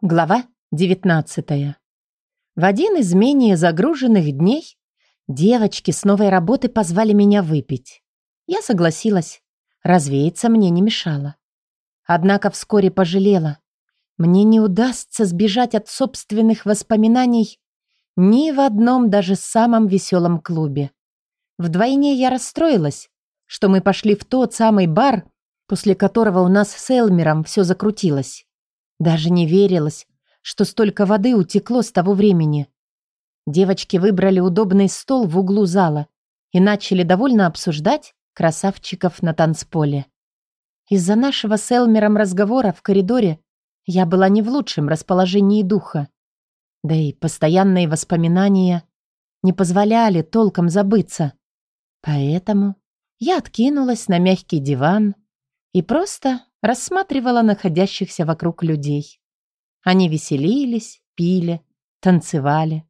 Глава 19. В один из менее загруженных дней девочки с новой работы позвали меня выпить. Я согласилась. Развеяться мне не мешало. Однако вскоре пожалела. Мне не удастся сбежать от собственных воспоминаний ни в одном даже самом веселом клубе. Вдвойне я расстроилась, что мы пошли в тот самый бар, после которого у нас с Элмером все закрутилось. Даже не верилось, что столько воды утекло с того времени. Девочки выбрали удобный стол в углу зала и начали довольно обсуждать красавчиков на танцполе. Из-за нашего с Элмером разговора в коридоре я была не в лучшем расположении духа. Да и постоянные воспоминания не позволяли толком забыться. Поэтому я откинулась на мягкий диван и просто рассматривала находящихся вокруг людей. Они веселились, пили, танцевали.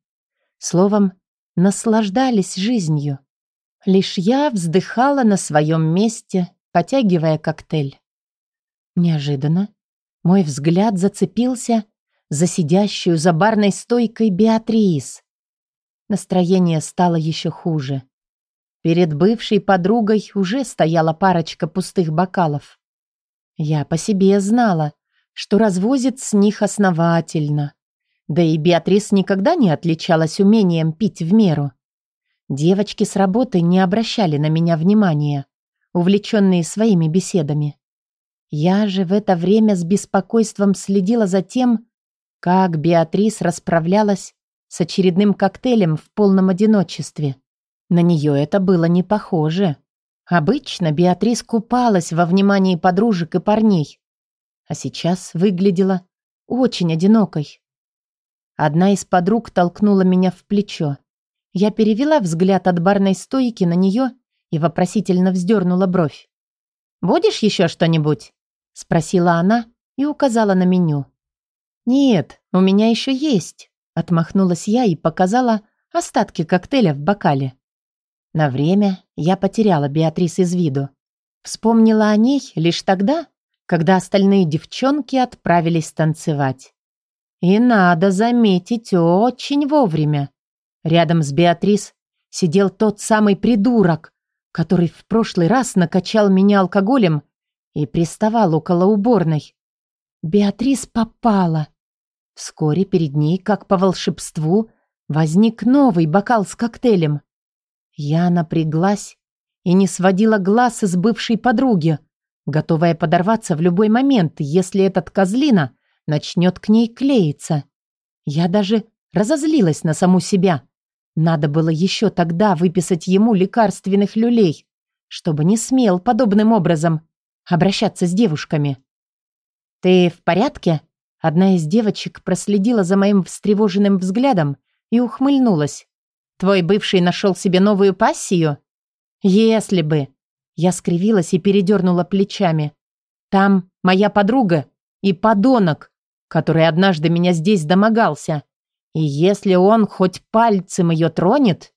Словом, наслаждались жизнью. Лишь я вздыхала на своем месте, потягивая коктейль. Неожиданно мой взгляд зацепился за сидящую за барной стойкой Беатрис. Настроение стало еще хуже. Перед бывшей подругой уже стояла парочка пустых бокалов. Я по себе знала, что развозит с них основательно. Да и Беатрис никогда не отличалась умением пить в меру. Девочки с работы не обращали на меня внимания, увлеченные своими беседами. Я же в это время с беспокойством следила за тем, как Беатрис расправлялась с очередным коктейлем в полном одиночестве. На нее это было не похоже. Обычно Беатрис купалась во внимании подружек и парней, а сейчас выглядела очень одинокой. Одна из подруг толкнула меня в плечо. Я перевела взгляд от барной стойки на нее и вопросительно вздернула бровь. «Будешь еще что-нибудь?» — спросила она и указала на меню. «Нет, у меня еще есть», — отмахнулась я и показала остатки коктейля в бокале. На время я потеряла Беатрис из виду. Вспомнила о ней лишь тогда, когда остальные девчонки отправились танцевать. И надо заметить, очень вовремя. Рядом с Беатрис сидел тот самый придурок, который в прошлый раз накачал меня алкоголем и приставал около уборной. Беатрис попала. Вскоре перед ней, как по волшебству, возник новый бокал с коктейлем. Я напряглась и не сводила глаз из бывшей подруги, готовая подорваться в любой момент, если этот козлина начнет к ней клеиться. Я даже разозлилась на саму себя. Надо было еще тогда выписать ему лекарственных люлей, чтобы не смел подобным образом обращаться с девушками. «Ты в порядке?» Одна из девочек проследила за моим встревоженным взглядом и ухмыльнулась. Твой бывший нашел себе новую пассию? Если бы. Я скривилась и передернула плечами. Там моя подруга и подонок, который однажды меня здесь домогался. И если он хоть пальцем ее тронет...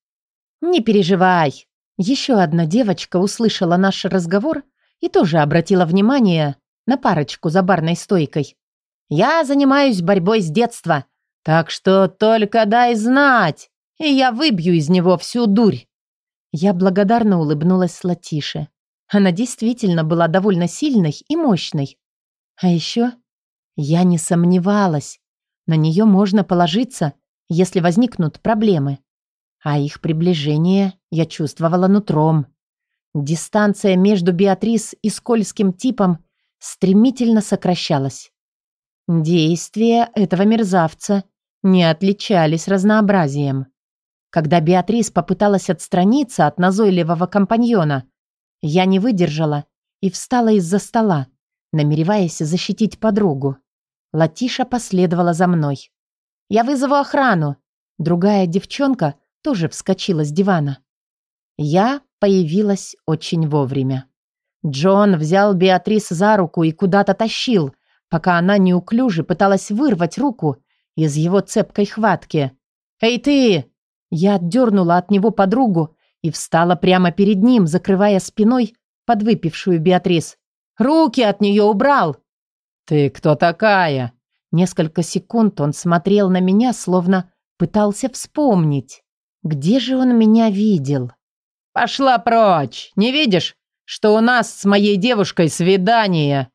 Не переживай. Еще одна девочка услышала наш разговор и тоже обратила внимание на парочку за барной стойкой. Я занимаюсь борьбой с детства, так что только дай знать и я выбью из него всю дурь». Я благодарно улыбнулась Латише. Она действительно была довольно сильной и мощной. А еще я не сомневалась. На нее можно положиться, если возникнут проблемы. А их приближение я чувствовала нутром. Дистанция между Беатрис и скользким типом стремительно сокращалась. Действия этого мерзавца не отличались разнообразием. Когда Беатрис попыталась отстраниться от назойливого компаньона, я не выдержала и встала из-за стола, намереваясь защитить подругу. Латиша последовала за мной. «Я вызову охрану!» Другая девчонка тоже вскочила с дивана. Я появилась очень вовремя. Джон взял Беатрис за руку и куда-то тащил, пока она неуклюже пыталась вырвать руку из его цепкой хватки. «Эй ты!» Я отдернула от него подругу и встала прямо перед ним, закрывая спиной подвыпившую Беатрис. «Руки от нее убрал!» «Ты кто такая?» Несколько секунд он смотрел на меня, словно пытался вспомнить, где же он меня видел. «Пошла прочь! Не видишь, что у нас с моей девушкой свидание?»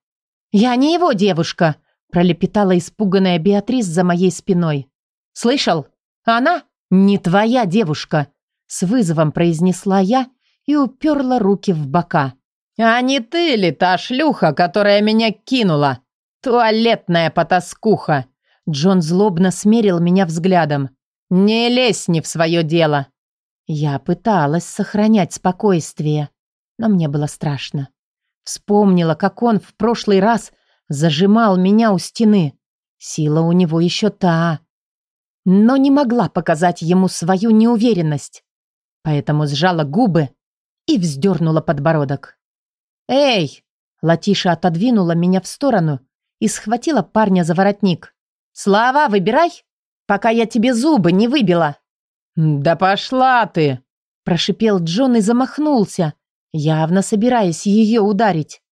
«Я не его девушка», – пролепетала испуганная Беатрис за моей спиной. «Слышал? Она не твоя девушка», – с вызовом произнесла я и уперла руки в бока. «А не ты ли та шлюха, которая меня кинула? Туалетная потаскуха!» Джон злобно смерил меня взглядом. «Не лезь не в свое дело!» Я пыталась сохранять спокойствие, но мне было страшно. Вспомнила, как он в прошлый раз зажимал меня у стены. Сила у него еще та. Но не могла показать ему свою неуверенность. Поэтому сжала губы и вздернула подбородок. «Эй!» Латиша отодвинула меня в сторону и схватила парня за воротник. «Слова выбирай, пока я тебе зубы не выбила!» «Да пошла ты!» Прошипел Джон и замахнулся, явно собираясь ее ударить.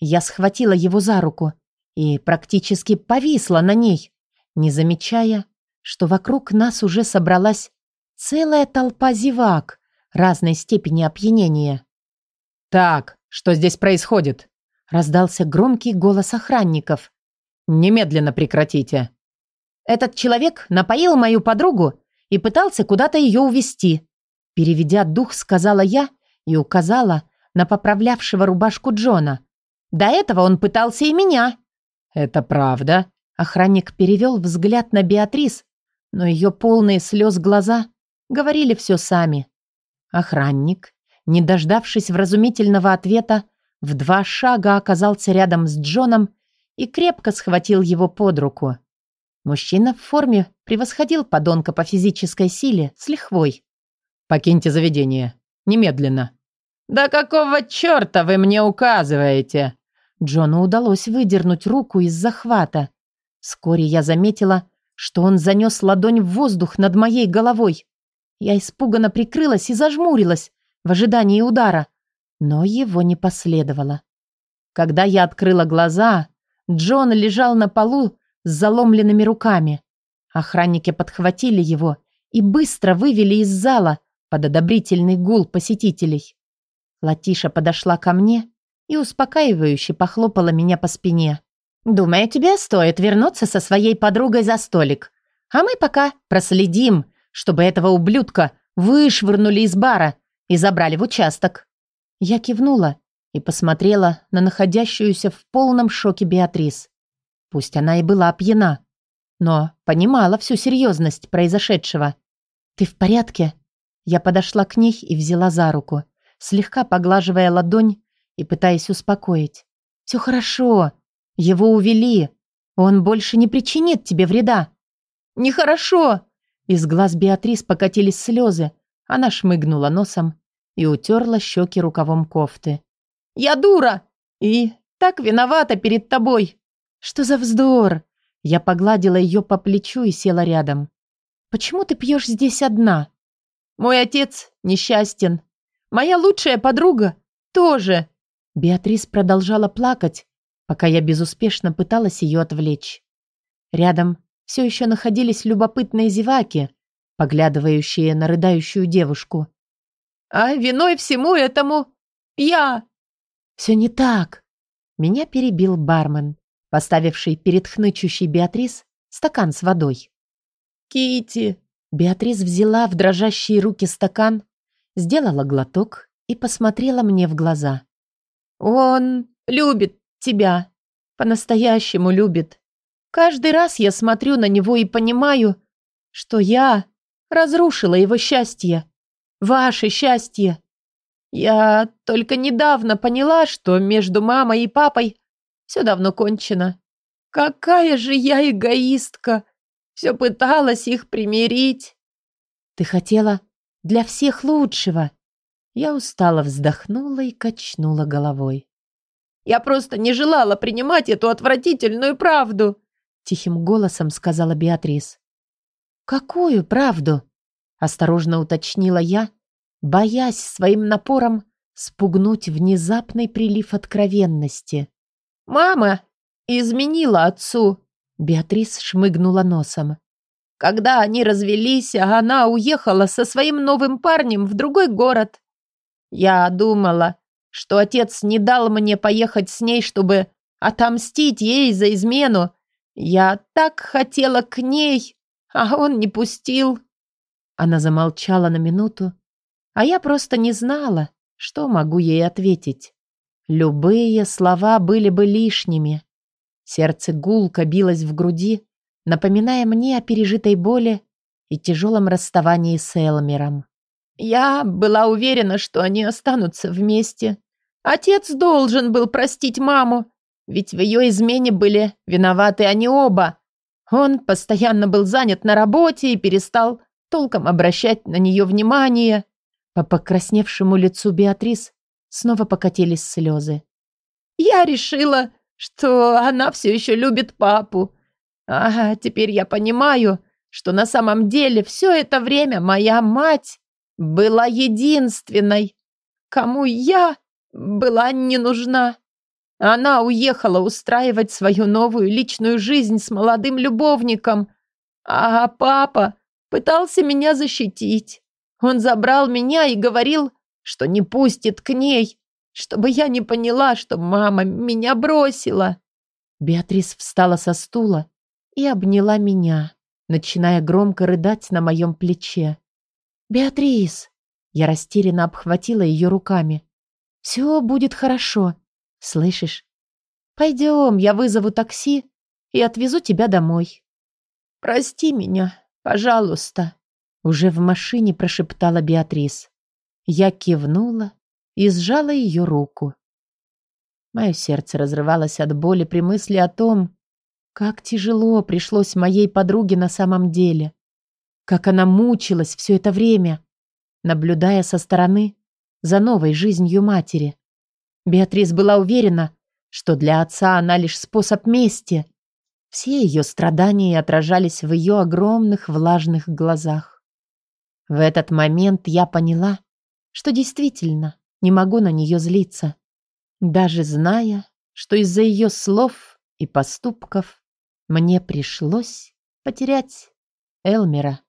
Я схватила его за руку и практически повисла на ней, не замечая, что вокруг нас уже собралась целая толпа зевак разной степени опьянения. «Так, что здесь происходит?» Раздался громкий голос охранников. «Немедленно прекратите!» «Этот человек напоил мою подругу и пытался куда-то ее увести. Переведя дух, сказала я и указала на поправлявшего рубашку Джона. До этого он пытался и меня. «Это правда?» Охранник перевел взгляд на Беатрис, но ее полные слез глаза говорили все сами. Охранник, не дождавшись вразумительного ответа, в два шага оказался рядом с Джоном и крепко схватил его под руку. Мужчина в форме превосходил подонка по физической силе с лихвой. «Покиньте заведение. Немедленно». «Да какого черта вы мне указываете?» Джону удалось выдернуть руку из захвата. Вскоре я заметила, что он занес ладонь в воздух над моей головой. Я испуганно прикрылась и зажмурилась в ожидании удара, но его не последовало. Когда я открыла глаза, Джон лежал на полу с заломленными руками. Охранники подхватили его и быстро вывели из зала под одобрительный гул посетителей. Латиша подошла ко мне и успокаивающе похлопала меня по спине. «Думаю, тебе стоит вернуться со своей подругой за столик. А мы пока проследим, чтобы этого ублюдка вышвырнули из бара и забрали в участок». Я кивнула и посмотрела на находящуюся в полном шоке Беатрис. Пусть она и была пьяна, но понимала всю серьезность произошедшего. «Ты в порядке?» Я подошла к ней и взяла за руку, слегка поглаживая ладонь и пытаясь успокоить. «Все хорошо. Его увели. Он больше не причинит тебе вреда». «Нехорошо!» Из глаз Беатрис покатились слезы. Она шмыгнула носом и утерла щеки рукавом кофты. «Я дура! И так виновата перед тобой!» «Что за вздор?» Я погладила ее по плечу и села рядом. «Почему ты пьешь здесь одна?» «Мой отец несчастен. Моя лучшая подруга тоже». Беатрис продолжала плакать, пока я безуспешно пыталась ее отвлечь. Рядом все еще находились любопытные зеваки, поглядывающие на рыдающую девушку. «А виной всему этому я!» «Все не так!» Меня перебил бармен поставивший перед хнычущей Беатрис стакан с водой. Кити. Беатрис взяла в дрожащие руки стакан, сделала глоток и посмотрела мне в глаза. «Он любит тебя, по-настоящему любит. Каждый раз я смотрю на него и понимаю, что я разрушила его счастье, ваше счастье. Я только недавно поняла, что между мамой и папой все давно кончено. Какая же я эгоистка! Все пыталась их примирить. Ты хотела для всех лучшего. Я устало вздохнула и качнула головой. Я просто не желала принимать эту отвратительную правду, тихим голосом сказала Беатрис. Какую правду? осторожно уточнила я, боясь своим напором спугнуть внезапный прилив откровенности. Мама изменила отцу. Беатрис шмыгнула носом. Когда они развелись, она уехала со своим новым парнем в другой город. Я думала, что отец не дал мне поехать с ней, чтобы отомстить ей за измену. Я так хотела к ней, а он не пустил. Она замолчала на минуту, а я просто не знала, что могу ей ответить. Любые слова были бы лишними. Сердце гулко билось в груди, напоминая мне о пережитой боли и тяжелом расставании с Элмером. Я была уверена, что они останутся вместе. Отец должен был простить маму, ведь в ее измене были виноваты они оба. Он постоянно был занят на работе и перестал толком обращать на нее внимание. По покрасневшему лицу Беатрис снова покатились слезы. Я решила, что она все еще любит папу. А теперь я понимаю, что на самом деле все это время моя мать была единственной, кому я была не нужна. Она уехала устраивать свою новую личную жизнь с молодым любовником, а папа пытался меня защитить. Он забрал меня и говорил, что не пустит к ней, чтобы я не поняла, что мама меня бросила. Беатрис встала со стула и обняла меня, начиная громко рыдать на моем плече. «Беатрис!» Я растерянно обхватила ее руками. «Все будет хорошо. Слышишь? Пойдем, я вызову такси и отвезу тебя домой». «Прости меня, пожалуйста», — уже в машине прошептала Беатрис. Я кивнула и сжала ее руку. Мое сердце разрывалось от боли при мысли о том, как тяжело пришлось моей подруге на самом деле. Как она мучилась все это время, наблюдая со стороны за новой жизнью матери. Беатрис была уверена, что для отца она лишь способ мести. Все ее страдания отражались в ее огромных влажных глазах. В этот момент я поняла, что действительно не могу на нее злиться, даже зная, что из-за ее слов и поступков мне пришлось потерять Элмера.